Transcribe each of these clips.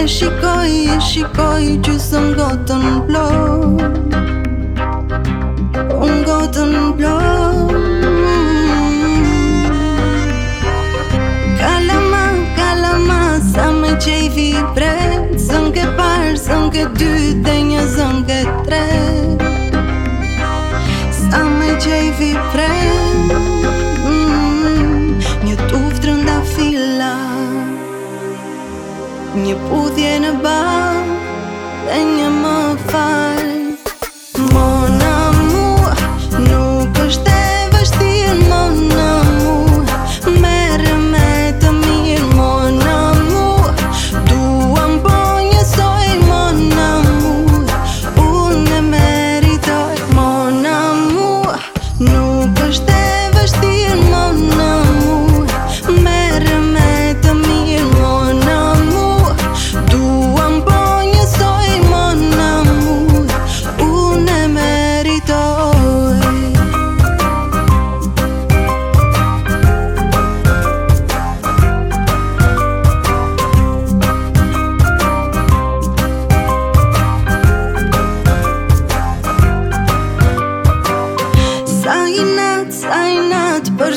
E shikoj, e shikoj që së më gotën plo Më gotën plo Kalama, kalama, sa me që i fi pre Zën ke parë, zën ke dy, dhe një zën ke tre Sa me që i pre You put in a en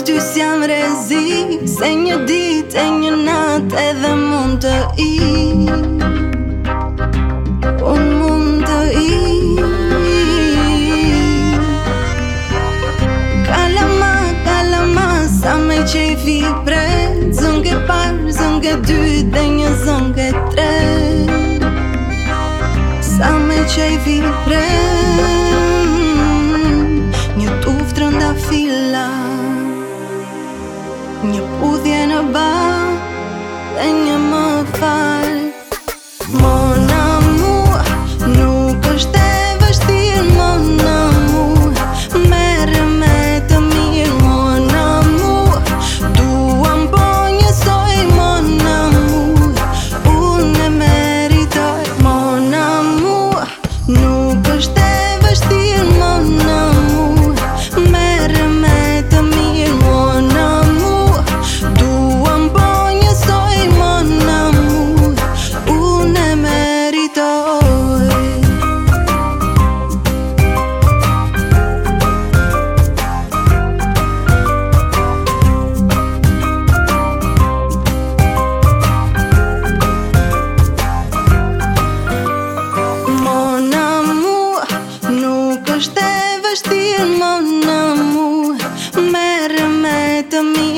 Shtys jam rezi Se një dit e një nat Edhe mund të i Unë mund të i Kalama, kalama Sa me që i fi pre Zënke par, zënke dy Dhe një zënke tre Sa me që i fi pre mm, Një tuftë rënda fil një pudhje në ban dhe një më to me